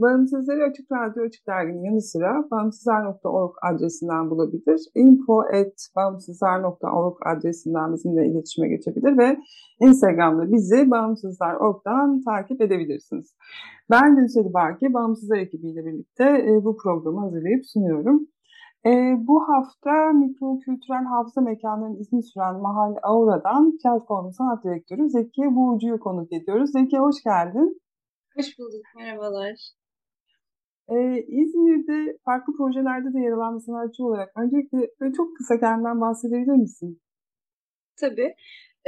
Bağımsızları Açık Radyo Açık Dergi'nin yanı sıra bağımsızlar.org adresinden bulabilir. info.bağımsızlar.org adresinden bizimle iletişime geçebilir ve Instagram'da bizi bağımsızlar.org'dan takip edebilirsiniz. Ben Gülseli Barki, Bağımsızlar ekibiyle birlikte e, bu programı hazırlayıp sunuyorum. E, bu hafta mikro kültürel hafıza mekanlarının izni süren Mahal Aura'dan platformun sanat direktörü Zeki Buğucu'yu konuk ediyoruz. Zeki hoş geldin. Hoş bulduk, merhabalar. Ee, İzmir'de farklı projelerde de yer alan bir sanatçı olarak öncelikle çok kısa kendinden bahsedebilir misin? Tabii.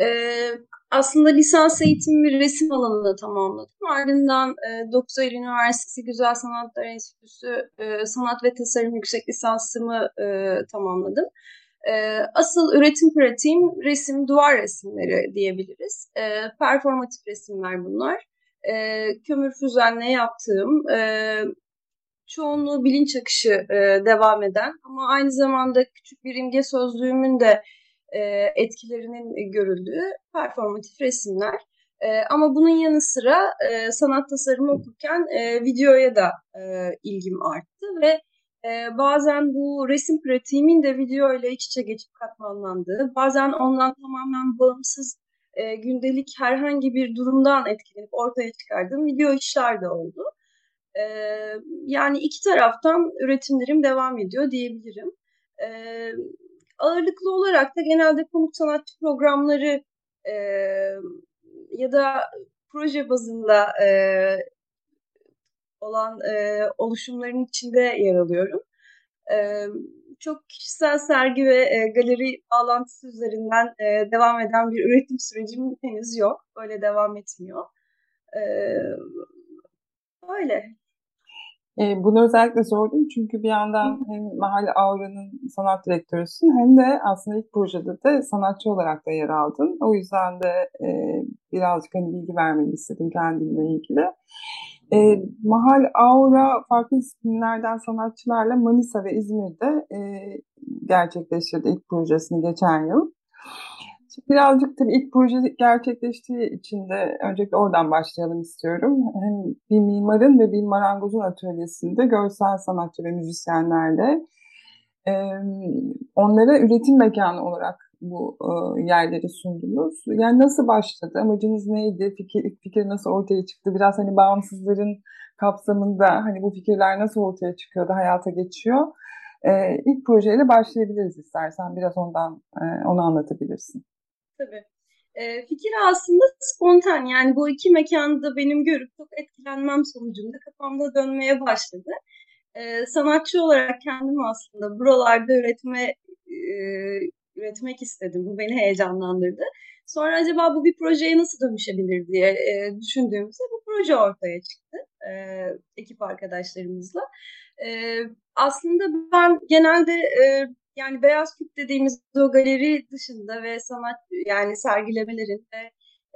Ee, aslında lisans eğitimimi resim alanında tamamladım. Ardından e, 9 Eylül Üniversitesi Güzel Sanatlar Enstitüsü e, Sanat ve Tasarım Yüksek Lisansımı e, tamamladım. E, asıl üretim pratiğim resim, duvar resimleri diyebiliriz. E, performatif resimler bunlar. E, kömür füzenle yaptığım, e, çoğunluğu bilinç akışı e, devam eden ama aynı zamanda küçük bir imge sözlüğümün de e, etkilerinin görüldüğü performatif resimler. E, ama bunun yanı sıra e, sanat tasarımı okurken e, videoya da e, ilgim arttı ve e, bazen bu resim pratiğimin de video ile iç içe geçip katmanlandığı, bazen ondan tamamen bağımsız e, gündelik herhangi bir durumdan etkilenip ortaya çıkardığım video işler de oldu. E, yani iki taraftan üretimlerim devam ediyor diyebilirim. E, ağırlıklı olarak da genelde konuk sanatçı programları e, ya da proje bazında e, olan e, oluşumların içinde yer alıyorum. E, çok kişisel sergi ve e, galeri bağlantısı üzerinden e, devam eden bir üretim sürecim henüz yok. Böyle devam etmiyor. E, öyle. E, bunu özellikle sordum çünkü bir yandan hem Mahalle Aura'nın sanat direktörüsün hem de aslında ilk projede de sanatçı olarak da yer aldın. O yüzden de e, birazcık hani bilgi vermeni istedim kendimle ilgili. E, Mahal Aura farklı disiplinlerden sanatçılarla Manisa ve İzmir'de e, gerçekleştirdi ilk projesini geçen yıl. Birazcık tabii ilk proje gerçekleştiği için de öncelikle oradan başlayalım istiyorum. Hem bir mimarın ve bir marangozun atölyesinde görsel sanatçı ve müzisyenlerle e, onlara üretim mekanı olarak bu e, yerleri sundunuz. Yani nasıl başladı? Amacınız neydi? Fikir, fikir nasıl ortaya çıktı? Biraz hani bağımsızların kapsamında hani bu fikirler nasıl ortaya çıkıyor da hayata geçiyor? E, ilk projeyle başlayabiliriz istersen. Biraz ondan e, onu anlatabilirsin. Tabii. E, fikir aslında spontan yani bu iki mekanda benim görüp çok etkilenmem sonucunda kafamda dönmeye başladı. E, sanatçı olarak kendim aslında buralarda üretme e, üretmek istedim. Bu beni heyecanlandırdı. Sonra acaba bu bir projeye nasıl dönüşebilir diye e, düşündüğümüzde bu proje ortaya çıktı e, ekip arkadaşlarımızla. E, aslında ben genelde e, yani Beyaz Küp dediğimiz o galeri dışında ve sanat yani sergilemelerin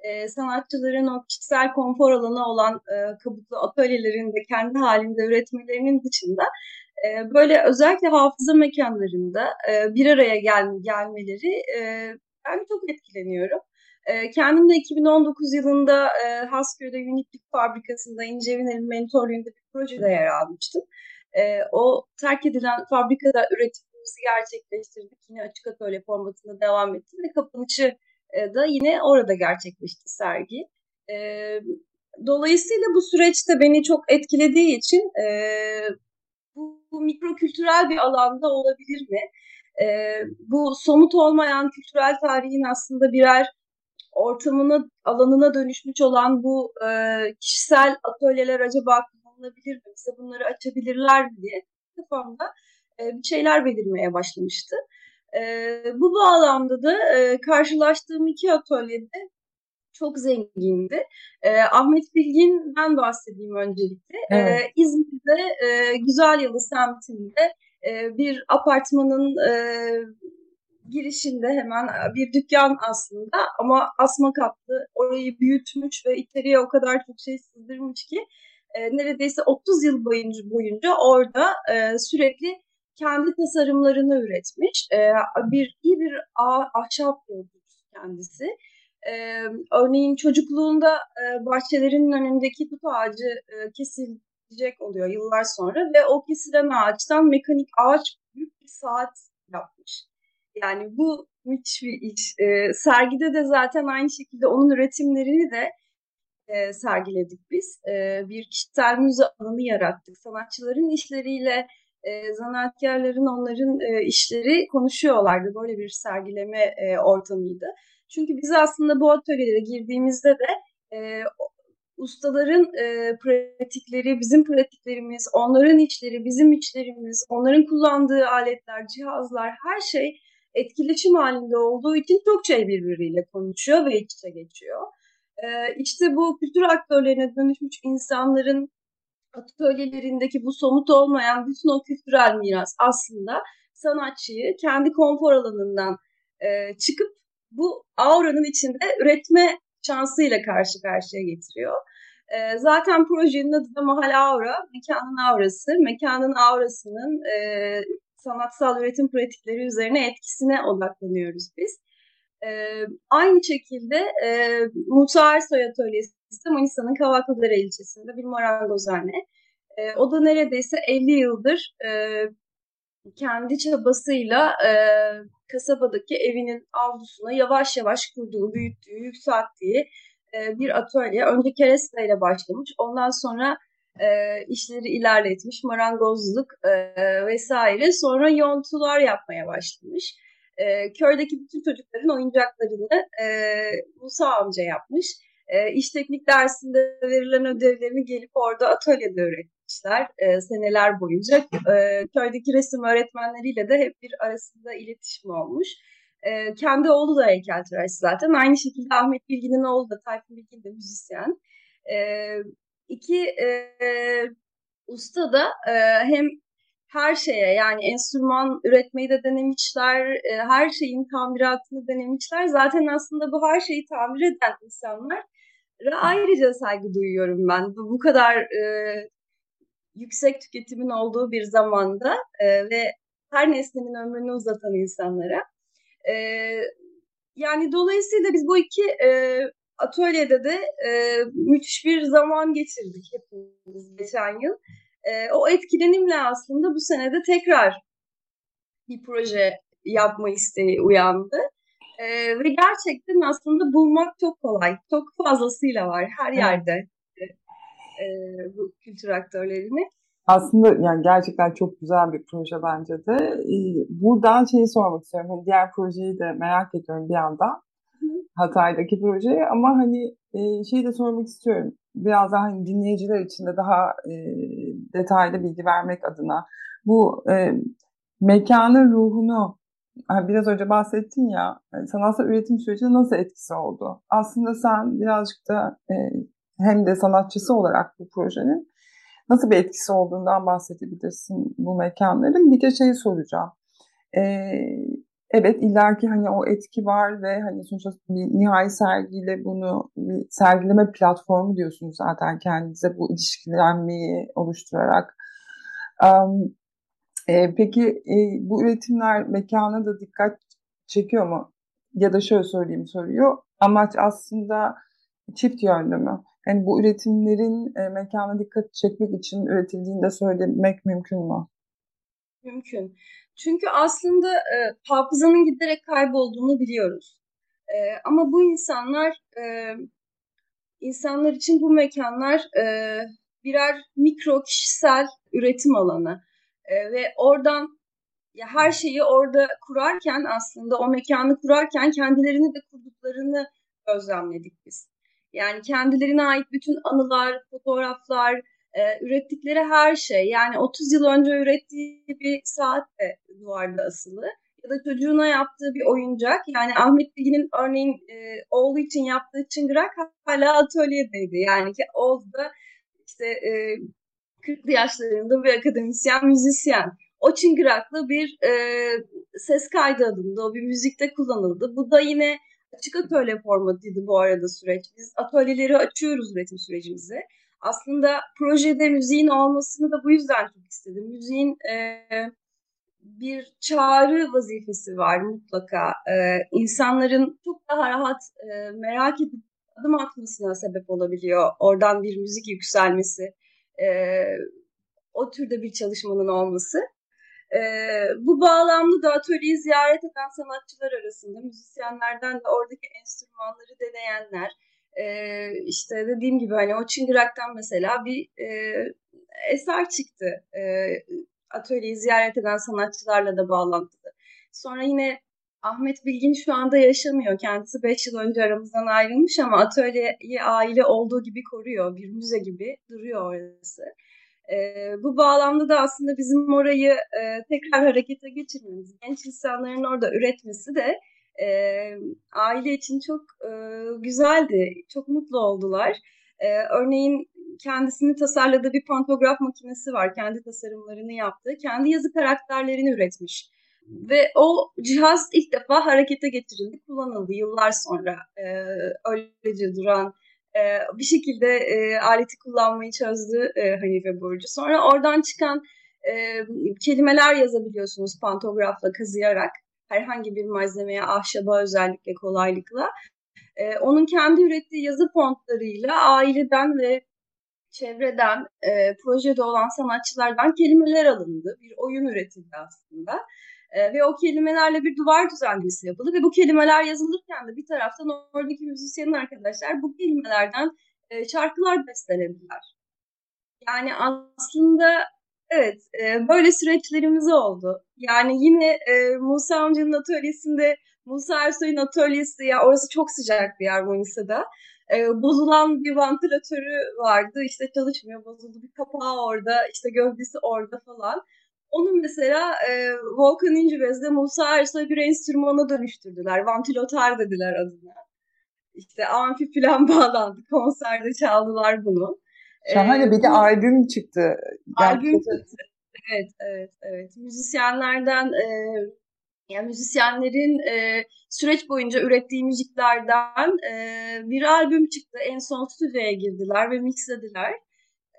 e, sanatçıların o kişisel konfor alanı olan e, kabuklu atölyelerin de kendi halinde üretmelerinin dışında e, böyle özellikle hafıza mekanlarında e, bir araya gel, gelmeleri e, ben çok etkileniyorum. E, kendim de 2019 yılında e, Hasköy'de Uniplik Fabrikası'nda İnce Viner'in mentorluğunda bir projede yer almıştım. E, o terk edilen fabrikada üretim projemizi gerçekleştirdik. Yine açık atölye formatında devam etti ve kapanışı e, da yine orada gerçekleşti sergi. E, dolayısıyla bu süreçte beni çok etkilediği için e, bu, bu mikro kültürel bir alanda olabilir mi? Bu somut olmayan kültürel tarihin aslında birer ortamına, alanına dönüşmüş olan bu kişisel atölyeler acaba kullanılabilir mi? Bize bunları açabilirler mi diye kafamda bir şeyler belirmeye başlamıştı. E, bu bağlamda da e, karşılaştığım iki atölyede çok zengindi. E, Ahmet Bilgin'den bahsedeyim öncelikle. Evet. E, İzmir'de e, Güzel Yalı semtinde e, bir apartmanın e, girişinde hemen bir dükkan aslında ama asma katlı orayı büyütmüş ve içeriye o kadar çok şey sızdırmış ki e, neredeyse 30 yıl boyunca, boyunca orada e, sürekli kendi tasarımlarını üretmiş. E, bir iyi bir ahşap yolcusu kendisi. E, örneğin çocukluğunda e, bahçelerinin önündeki tut ağacı e, kesilecek oluyor yıllar sonra ve o kesilen ağaçtan mekanik ağaç büyük bir saat yapmış. Yani bu müthiş bir iş. E, sergide de zaten aynı şekilde onun üretimlerini de e, sergiledik biz. E, bir kişisel müze alanı yarattık. Sanatçıların işleriyle e, zanaatkarların onların e, işleri konuşuyorlardı. Böyle bir sergileme e, ortamıydı. Çünkü biz aslında bu atölyelere girdiğimizde de e, ustaların e, pratikleri, bizim pratiklerimiz, onların içleri, bizim içlerimiz, onların kullandığı aletler, cihazlar, her şey etkileşim halinde olduğu için çok şey birbiriyle konuşuyor ve iç içe geçiyor. E, işte bu kültür aktörlerine dönüşmüş insanların atölyelerindeki bu somut olmayan bütün o kültürel miras aslında sanatçıyı kendi konfor alanından e, çıkıp bu auranın içinde üretme şansıyla karşı karşıya getiriyor. E, zaten projenin adı da Mahal Aura, mekanın aurası. Mekanın aurasının e, sanatsal üretim pratikleri üzerine etkisine odaklanıyoruz biz. E, aynı şekilde e, Musa Ersoy Atölyesi Manisa'nın Kavaklıdere ilçesinde bir marangozhane. E, o da neredeyse 50 yıldır e, kendi çabasıyla e, kasabadaki evinin avlusuna yavaş yavaş kurduğu, büyüttüğü, yükselttiği e, bir atölye. Önce keresteyle başlamış. Ondan sonra e, işleri ilerletmiş, marangozluk e, vesaire. Sonra yontular yapmaya başlamış. E, köydeki bütün çocukların oyuncaklarını e, Musa amca yapmış. E, iş teknik dersinde verilen ödevlerini gelip orada atölyede öğretmişler e, seneler boyunca. E, köydeki resim öğretmenleriyle de hep bir arasında iletişim olmuş. E, kendi oğlu da heykeltıraş zaten. Aynı şekilde Ahmet Bilgin'in oğlu da, Tayfun Bilgin de müzisyen. E, iki e, usta da e, hem her şeye yani enstrüman üretmeyi de denemişler, e, her şeyin tamiratını denemişler. Zaten aslında bu her şeyi tamir eden insanlar ayrıca saygı duyuyorum ben. Bu, bu kadar e, yüksek tüketimin olduğu bir zamanda e, ve her nesnenin ömrünü uzatan insanlara. E, yani dolayısıyla biz bu iki e, atölyede de e, müthiş bir zaman geçirdik hepimiz geçen yıl. E, o etkilenimle aslında bu senede tekrar bir proje yapma isteği uyandı. E, ve gerçekten aslında bulmak çok kolay. Çok fazlasıyla var her yerde e, bu kültür aktörlerini. Aslında yani gerçekten çok güzel bir proje bence de. Ee, buradan şeyi sormak istiyorum. Hani diğer projeyi de merak ediyorum bir yandan. Hatay'daki projeyi ama hani e, şeyi de sormak istiyorum. Biraz daha hani dinleyiciler için de daha e, detaylı bilgi vermek adına. Bu e, mekanın ruhunu biraz önce bahsettin ya sanatsal üretim sürecinde nasıl etkisi oldu? Aslında sen birazcık da e, hem de sanatçısı olarak bu projenin nasıl bir etkisi olduğundan bahsedebilirsin bu mekanların. Bir de şeyi soracağım. E, evet illaki hani o etki var ve hani sonuçta bir nihai sergiyle bunu bir sergileme platformu diyorsunuz zaten kendinize bu ilişkilenmeyi oluşturarak. Um, e, peki e, bu üretimler mekana da dikkat çekiyor mu? Ya da şöyle söyleyeyim soruyor. Amaç aslında çift yönlü mü? Yani bu üretimlerin e, mekana dikkat çekmek için üretildiğini de söylemek mümkün mü? Mümkün. Çünkü aslında e, hafızanın giderek kaybolduğunu biliyoruz. ama bu insanlar e, insanlar için bu mekanlar e, birer mikro kişisel üretim alanı e, ve oradan ya her şeyi orada kurarken aslında o mekanı kurarken kendilerini de kurduklarını gözlemledik biz. Yani kendilerine ait bütün anılar, fotoğraflar, e, ürettikleri her şey. Yani 30 yıl önce ürettiği bir saat de duvarda asılı. Ya da çocuğuna yaptığı bir oyuncak. Yani Ahmet Bilgin'in örneğin e, oğlu için yaptığı çıngırak hala atölyedeydi. Yani ki oğlu da işte e, 40'lı yaşlarında bir akademisyen, müzisyen. O çıngıraklı bir e, ses kaydı adında o bir müzikte kullanıldı. Bu da yine açık atölye formatıydı bu arada süreç. Biz atölyeleri açıyoruz üretim sürecimizi. Aslında projede müziğin olmasını da bu yüzden çok istedim. Müziğin e, bir çağrı vazifesi var mutlaka. E, insanların çok daha rahat e, merak edip adım atmasına sebep olabiliyor. Oradan bir müzik yükselmesi, e, o türde bir çalışmanın olması. E, bu bağlamda da atölyeyi ziyaret eden sanatçılar arasında müzisyenlerden de oradaki enstrümanları deneyenler, e, işte dediğim gibi hani o çıngıraktan mesela bir e, eser çıktı. E, atölyeyi ziyaret eden sanatçılarla da bağlantılı. Sonra yine Ahmet Bilgin şu anda yaşamıyor. Kendisi 5 yıl önce aramızdan ayrılmış ama atölyeyi aile olduğu gibi koruyor. Bir müze gibi duruyor orası. E, bu bağlamda da aslında bizim orayı e, tekrar harekete geçirmemiz, genç insanların orada üretmesi de e, aile için çok e, güzeldi. Çok mutlu oldular. E, örneğin kendisini tasarladığı bir pantograf makinesi var. Kendi tasarımlarını yaptığı. Kendi yazı karakterlerini üretmiş. Ve o cihaz ilk defa harekete getirildi, kullanıldı yıllar sonra. E, öylece duran e, bir şekilde e, aleti kullanmayı çözdü e, Hanife Burcu. Sonra oradan çıkan e, kelimeler yazabiliyorsunuz pantografla kazıyarak herhangi bir malzemeye, ahşaba özellikle kolaylıkla. E, onun kendi ürettiği yazı fontlarıyla aileden ve çevreden, e, projede olan sanatçılardan kelimeler alındı. Bir oyun üretildi aslında. E, ve o kelimelerle bir duvar düzenlemesi yapıldı ve bu kelimeler yazılırken de bir taraftan oradaki müzisyenin arkadaşlar bu kelimelerden e, şarkılar bestelediler. Yani aslında evet e, böyle süreçlerimiz oldu. Yani yine e, Musa amcanın atölyesinde Musa Ersoy'un atölyesi ya orası çok sıcak bir yer Manisa'da. E, bozulan bir vantilatörü vardı işte çalışmıyor bozuldu bir kapağı orada işte gövdesi orada falan. Onun mesela e, Volkan İncibez'de Musa Ersoy bir enstrümana dönüştürdüler. Vantilatör dediler adına. İşte amfi falan bağlandı. Konserde çaldılar bunu. Şahane ee, bir de albüm çıktı. Albüm çıktı. Evet, evet, evet. Müzisyenlerden e, yani müzisyenlerin e, süreç boyunca ürettiği müziklerden e, bir albüm çıktı. En son stüdyoya girdiler ve mixlediler.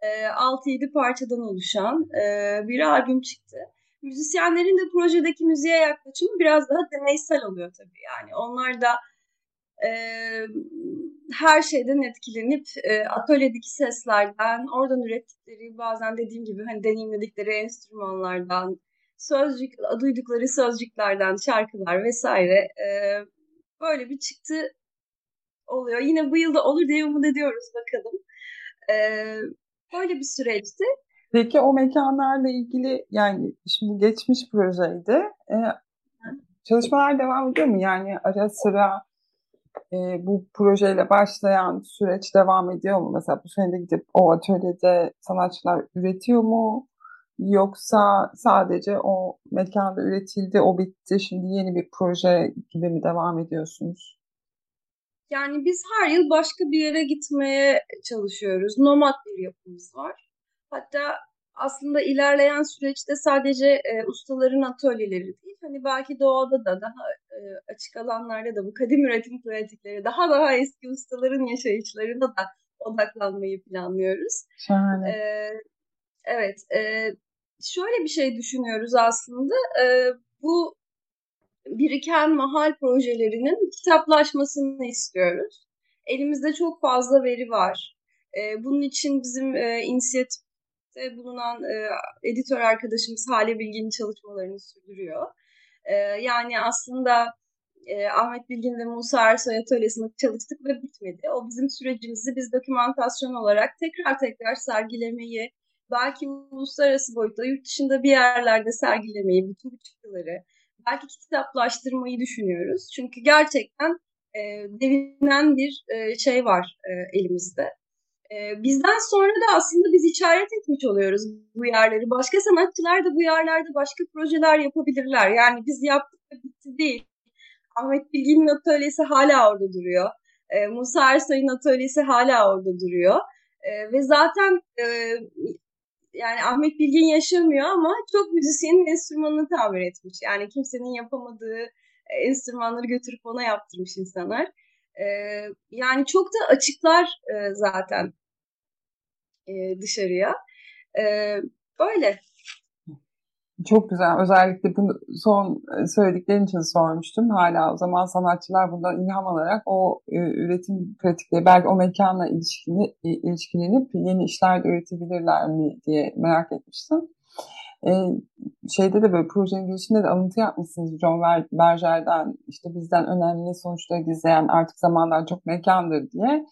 E, 6-7 parçadan oluşan e, bir albüm çıktı. Müzisyenlerin de projedeki müziğe yaklaşımı biraz daha deneysel oluyor tabii. Yani onlar da e, her şeyden etkilenip e, atölyedeki seslerden, oradan ürettikleri bazen dediğim gibi hani deneyimledikleri enstrümanlardan, sözcük, duydukları sözcüklerden, şarkılar vesaire e, böyle bir çıktı oluyor. Yine bu yılda olur diye umut ediyoruz bakalım. E, böyle bir süreçti. Peki o mekanlarla ilgili yani şimdi geçmiş projeydi. E, çalışmalar devam ediyor mu? Yani ara sıra e, bu projeyle başlayan süreç devam ediyor mu? Mesela bu sene de gidip o atölyede sanatçılar üretiyor mu? Yoksa sadece o mekanda üretildi, o bitti, şimdi yeni bir proje gibi mi devam ediyorsunuz? Yani biz her yıl başka bir yere gitmeye çalışıyoruz. Nomad bir yapımız var. Hatta aslında ilerleyen süreçte sadece e, ustaların atölyeleri değil, hani belki doğada da daha e, açık alanlarda da bu kadim üretim pratikleri, daha daha eski ustaların yaşayışlarına da odaklanmayı planlıyoruz. Şahane. E, evet, e, şöyle bir şey düşünüyoruz aslında. E, bu biriken mahal projelerinin kitaplaşmasını istiyoruz. Elimizde çok fazla veri var. E, bunun için bizim e, inisiyatifte bulunan e, editör arkadaşımız Hale Bilgin'in çalışmalarını sürdürüyor. E, yani aslında e, Ahmet Bilgin ve Musa Ersoy atölyesinde çalıştık ve bitmedi. O bizim sürecimizi biz dokümantasyon olarak tekrar tekrar sergilemeyi, belki uluslararası boyutta yurt dışında bir yerlerde sergilemeyi, bütün bu çıktıları, belki kitaplaştırmayı düşünüyoruz. Çünkü gerçekten e, devinen bir e, şey var e, elimizde. E, bizden sonra da aslında biz işaret etmiş oluyoruz bu yerleri. Başka sanatçılar da bu yerlerde başka projeler yapabilirler. Yani biz yaptık ve bitti değil. Ahmet Bilgin'in atölyesi hala orada duruyor. E, Musa Ersoy'un atölyesi hala orada duruyor. E, ve zaten e, yani Ahmet Bilgin yaşamıyor ama çok müzisyenin enstrümanını tamir etmiş. Yani kimsenin yapamadığı enstrümanları götürüp ona yaptırmış insanlar. E, yani çok da açıklar e, zaten e, dışarıya. E, böyle. Çok güzel. Özellikle bunu son söylediklerin için sormuştum. Hala o zaman sanatçılar bundan ilham alarak o üretim pratikleri belki o mekanla ilişkili, ilişkilenip yeni işler de üretebilirler mi diye merak etmiştim. E, şeyde de böyle projenin girişinde de alıntı yapmışsınız John Berger'den işte bizden önemli sonuçları gizleyen artık zamanlar çok mekandır diye.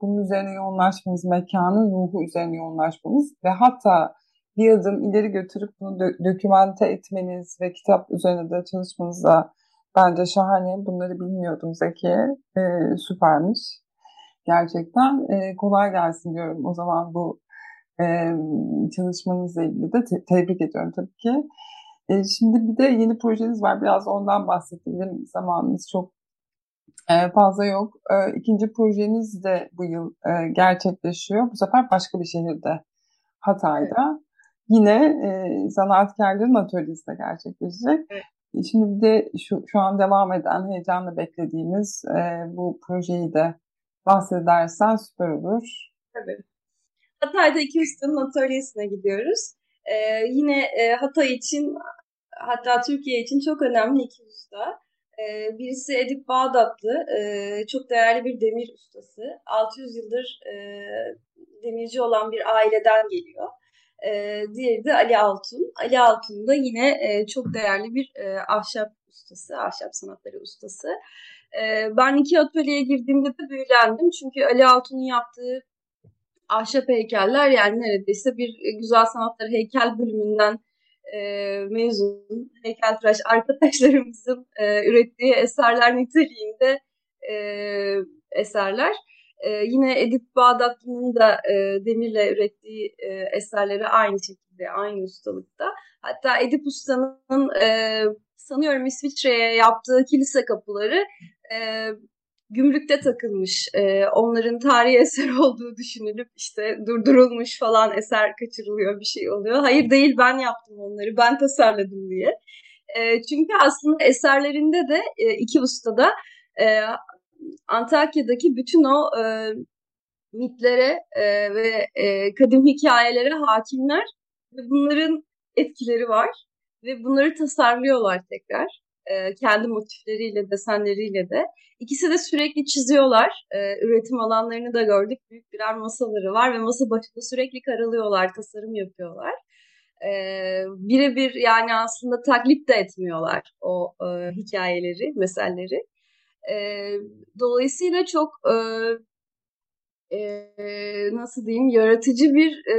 Bunun üzerine yoğunlaşmanız, mekanın ruhu üzerine yoğunlaşmanız ve hatta bir adım ileri götürüp bunu dö- dokümante etmeniz ve kitap üzerine de çalışmanız da bence şahane. Bunları bilmiyordum Zeki. E, süpermiş. Gerçekten e, kolay gelsin diyorum o zaman bu e, çalışmanızla ilgili de te- tebrik ediyorum tabii ki. E, şimdi bir de yeni projeniz var. Biraz ondan bahsedelim. Zamanımız çok e, fazla yok. E, ikinci projeniz de bu yıl e, gerçekleşiyor. Bu sefer başka bir şehirde. Hatay'da. Evet yine e, sanatkarların atölyesinde gerçekleşecek. Evet. E, şimdi bir de şu, şu an devam eden, heyecanla beklediğimiz e, bu projeyi de bahsedersen süper olur. Tabii. Hatay'da iki ustanın atölyesine gidiyoruz. Ee, yine e, Hatay için hatta Türkiye için çok önemli iki usta. Ee, birisi Edip Bağdatlı, e, çok değerli bir demir ustası. 600 yıldır e, demirci olan bir aileden geliyor. E, diğeri de Ali Altun. Ali Altun da yine e, çok değerli bir e, ahşap ustası, ahşap sanatları ustası. E, ben iki atölyeye girdiğimde de büyülendim. Çünkü Ali Altun'un yaptığı ahşap heykeller yani neredeyse bir güzel sanatları heykel bölümünden e, mezun heykeltıraş arkadaşlarımızın e, ürettiği eserler niteliğinde e, eserler. E, yine Edip Bağdatlı'nın da e, demirle ürettiği e, eserleri aynı şekilde, aynı ustalıkta. Hatta Edip Usta'nın e, sanıyorum İsviçre'ye yaptığı kilise kapıları e, gümrükte takılmış. E, onların tarihi eser olduğu düşünülüp işte durdurulmuş falan eser kaçırılıyor bir şey oluyor. Hayır değil ben yaptım onları, ben tasarladım diye. E, çünkü aslında eserlerinde de e, iki ustada e, Antakya'daki bütün o e, mitlere e, ve e, kadim hikayelere hakimler ve bunların etkileri var ve bunları tasarlıyorlar tekrar e, kendi motifleriyle, desenleriyle de. İkisi de sürekli çiziyorlar. E, üretim alanlarını da gördük. Büyük birer masaları var ve masa başında sürekli karalıyorlar, tasarım yapıyorlar. E, Birebir yani aslında taklit de etmiyorlar o e, hikayeleri, meselleri. E, dolayısıyla çok e, e, nasıl diyeyim yaratıcı bir e,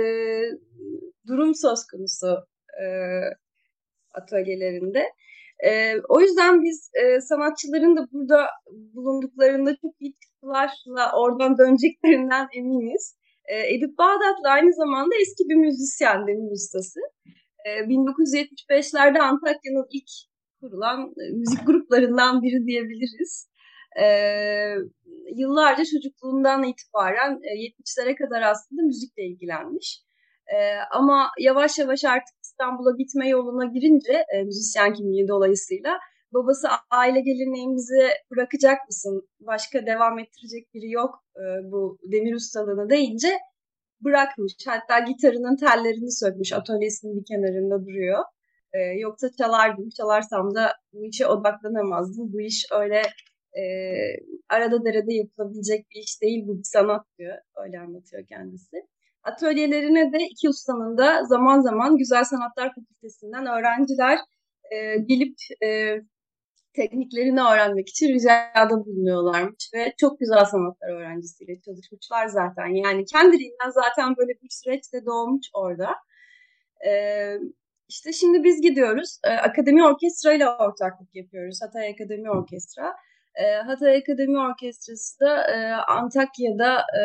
durum söz konusu e, atölyelerinde. E, o yüzden biz e, sanatçıların da burada bulunduklarında çok iyi çıktılarla oradan döneceklerinden eminiz. E, Edip Bağdatlı aynı zamanda eski bir müzisyen, demir ustası. E, 1975'lerde Antakya'nın ilk kurulan müzik gruplarından biri diyebiliriz e, yıllarca çocukluğundan itibaren e, 70'lere kadar aslında müzikle ilgilenmiş. E, ama yavaş yavaş artık İstanbul'a gitme yoluna girince e, müzisyen kimliği dolayısıyla babası aile geleneğimizi bırakacak mısın? Başka devam ettirecek biri yok e, bu demir ustalığını deyince bırakmış. Hatta gitarının tellerini sökmüş atölyesinin bir kenarında duruyor. E, yoksa çalardım. Çalarsam da bu işe odaklanamazdım. Bu iş öyle e, arada derede yapılabilecek bir iş değil bu bir sanat diyor. Öyle anlatıyor kendisi. Atölyelerine de iki ustanın da zaman zaman Güzel Sanatlar Fakültesinden öğrenciler e, gelip e, tekniklerini öğrenmek için ricada bulunuyorlarmış ve çok güzel sanatlar öğrencisiyle çalışmışlar zaten. Yani kendiliğinden zaten böyle bir süreçte doğmuş orada. Ee, işte şimdi biz gidiyoruz. Ee, Akademi Orkestra ile ortaklık yapıyoruz. Hatay Akademi Orkestra. Ee, Hatay Akademi Orkestrası da e, Antakya'da e,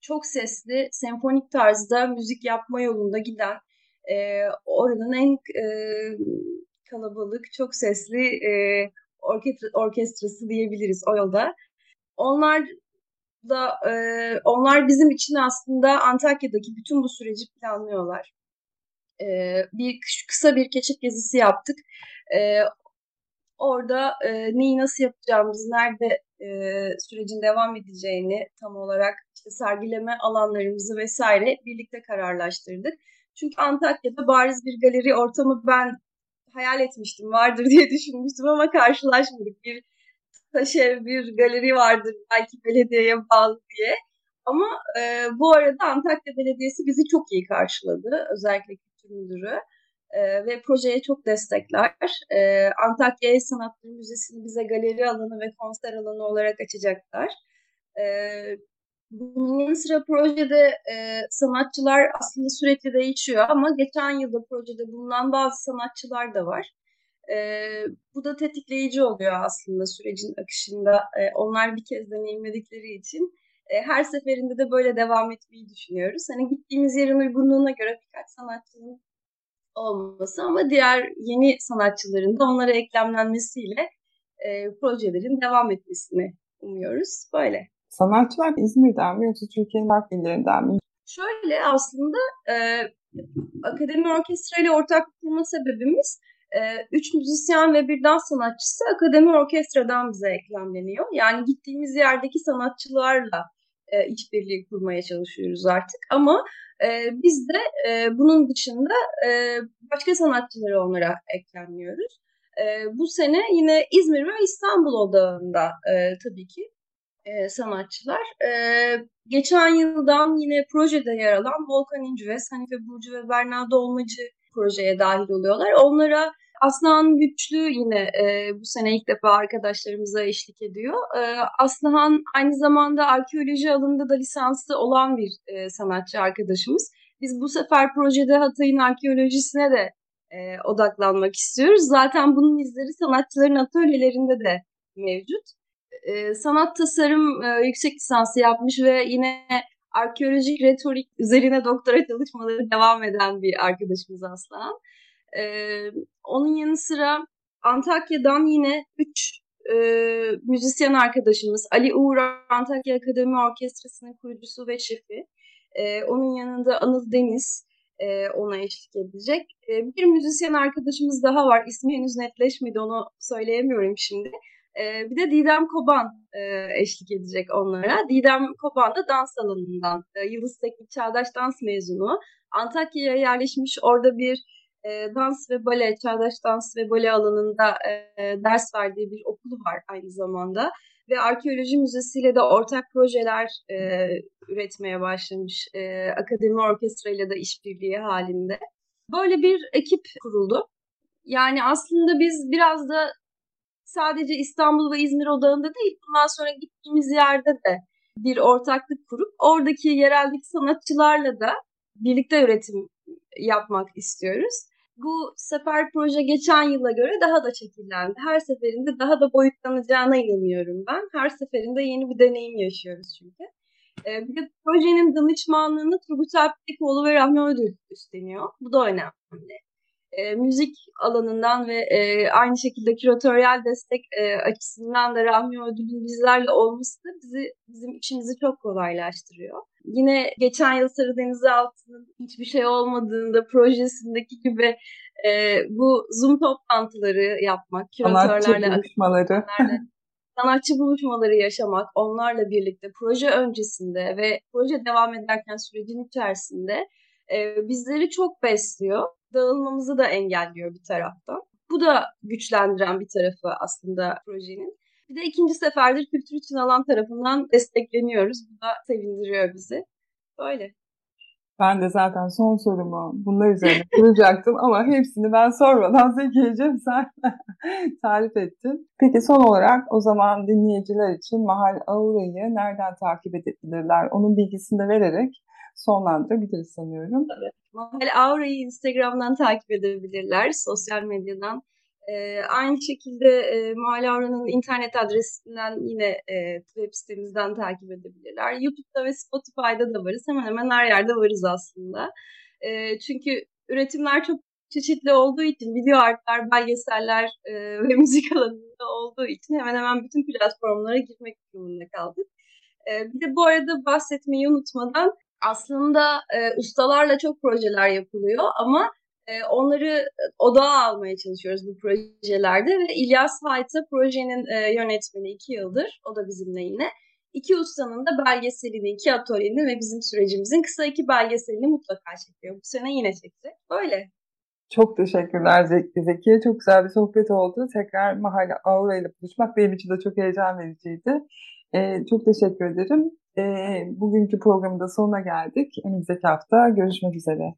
çok sesli, senfonik tarzda müzik yapma yolunda giden e, oranın en e, kalabalık, çok sesli orkestra, orkestrası diyebiliriz o yolda. Onlar da onlar bizim için aslında Antakya'daki bütün bu süreci planlıyorlar. Bir kısa bir keşif gezisi yaptık. Orada e, neyi nasıl yapacağımızı, nerede e, sürecin devam edeceğini tam olarak işte sergileme alanlarımızı vesaire birlikte kararlaştırdık. Çünkü Antakya'da bariz bir galeri ortamı ben hayal etmiştim, vardır diye düşünmüştüm ama karşılaşmadık. Bir taş ev, bir galeri vardır belki belediyeye bağlı diye. Ama e, bu arada Antakya Belediyesi bizi çok iyi karşıladı. Özellikle kültür müdürü. E, ve projeye çok destekler. E, Antakya El Sanatları Müzesi'ni bize galeri alanı ve konser alanı olarak açacaklar. E, bunun sıra projede e, sanatçılar aslında sürekli değişiyor ama geçen yılda projede bulunan bazı sanatçılar da var. E, bu da tetikleyici oluyor aslında sürecin akışında. E, onlar bir kez deneyimledikleri için e, her seferinde de böyle devam etmeyi düşünüyoruz. Hani gittiğimiz yerin uygunluğuna göre birkaç sanatçının olması ama diğer yeni sanatçıların da onlara eklemlenmesiyle e, projelerin devam etmesini umuyoruz. Böyle. Sanatçılar İzmir'den mi yoksa Türkiye'nin farklı illerinden mi? Şöyle aslında e, akademi orkestra ile ortak kurma sebebimiz e, üç müzisyen ve bir dans sanatçısı akademi orkestradan bize eklemleniyor. Yani gittiğimiz yerdeki sanatçılarla e, işbirliği kurmaya çalışıyoruz artık. Ama e, biz de e, bunun dışında e, başka sanatçıları onlara eklemliyoruz. E, bu sene yine İzmir ve İstanbul odağında e, tabii ki e, sanatçılar. E, geçen yıldan yine projede yer alan Volkan İnci Hanife Burcu ve Berna Dolmacı projeye dahil oluyorlar. Onlara Aslıhan Güçlü yine e, bu sene ilk defa arkadaşlarımıza eşlik ediyor. E, Aslıhan aynı zamanda arkeoloji alanında da lisanslı olan bir e, sanatçı arkadaşımız. Biz bu sefer projede Hatay'ın arkeolojisine de e, odaklanmak istiyoruz. Zaten bunun izleri sanatçıların atölyelerinde de mevcut. E, sanat tasarım e, yüksek lisansı yapmış ve yine arkeolojik retorik üzerine doktora çalışmaları devam eden bir arkadaşımız Aslan. E, onun yanı sıra Antakya'dan yine üç e, müzisyen arkadaşımız Ali Uğur Antakya Akademi Orkestrası'nın kurucusu ve şefi. E, onun yanında Anıl Deniz e, ona eşlik edecek. E, bir müzisyen arkadaşımız daha var. İsmi henüz netleşmedi onu söyleyemiyorum şimdi. E, bir de Didem Koban e, eşlik edecek onlara. Didem Koban da dans alanından. E, Yıldız Teknik Çağdaş Dans mezunu. Antakya'ya yerleşmiş. Orada bir e, dans ve bale, çağdaş dans ve bale alanında e, ders verdiği bir okulu var aynı zamanda. Ve arkeoloji müzesiyle de ortak projeler e, üretmeye başlamış. E, akademi orkestra ile de işbirliği halinde. Böyle bir ekip kuruldu. Yani aslında biz biraz da sadece İstanbul ve İzmir odağında değil, bundan sonra gittiğimiz yerde de bir ortaklık kurup oradaki yereldeki sanatçılarla da birlikte üretim yapmak istiyoruz. Bu sefer proje geçen yıla göre daha da şekillendi. Her seferinde daha da boyutlanacağına inanıyorum ben. Her seferinde yeni bir deneyim yaşıyoruz çünkü. Ee, bir de projenin danışmanlığını Turgut Alptekoğlu ve Rahmi Ödül üstleniyor. Bu da önemli e, müzik alanından ve e, aynı şekilde küratöryel destek e, açısından da Rahmi Ödül'ün bizlerle olması da bizi bizim işimizi çok kolaylaştırıyor. Yine geçen yıl Sarı Deniz Altı'nın hiçbir şey olmadığında projesindeki gibi e, bu Zoom toplantıları yapmak, küratörlerle, sanatçı buluşmaları. sanatçı buluşmaları yaşamak, onlarla birlikte proje öncesinde ve proje devam ederken sürecin içerisinde e, bizleri çok besliyor dağılmamızı da engelliyor bir taraftan. Bu da güçlendiren bir tarafı aslında projenin. Bir de ikinci seferdir Kültür için alan tarafından destekleniyoruz. Bu da sevindiriyor bizi. Böyle. Ben de zaten son sorumu bunlar üzerine kuracaktım ama hepsini ben sormadan Zekiye'cim sen tarif ettin. Peki son olarak o zaman dinleyiciler için Mahal Aura'yı nereden takip edebilirler? Onun bilgisini de vererek sonlandırabiliriz sanıyorum. Tabii. Mahal Aura'yı Instagram'dan takip edebilirler, sosyal medyadan. Ee, aynı şekilde e, Mahal Aura'nın internet adresinden yine e, web sitemizden takip edebilirler. YouTube'da ve Spotify'da da varız. Hemen hemen her yerde varız aslında. E, çünkü üretimler çok çeşitli olduğu için video artlar, belgeseller e, ve müzik alanında olduğu için hemen hemen bütün platformlara girmek durumunda kaldık. E, bir de bu arada bahsetmeyi unutmadan aslında e, ustalarla çok projeler yapılıyor ama e, onları odağa almaya çalışıyoruz bu projelerde ve İlyas Hayta projenin e, yönetmeni iki yıldır, o da bizimle yine. İki ustanın da belgeselini, iki atölyeni ve bizim sürecimizin kısa iki belgeselini mutlaka çekiyor. Bu sene yine çekecek. Böyle. Çok teşekkürler Zeki. Zekiye. Çok güzel bir sohbet oldu. Tekrar Mahalle Aura ile buluşmak benim için de çok heyecan vericiydi. Ee, çok teşekkür ederim. Ee, bugünkü programın da sonuna geldik. Önümüzdeki hafta görüşmek üzere.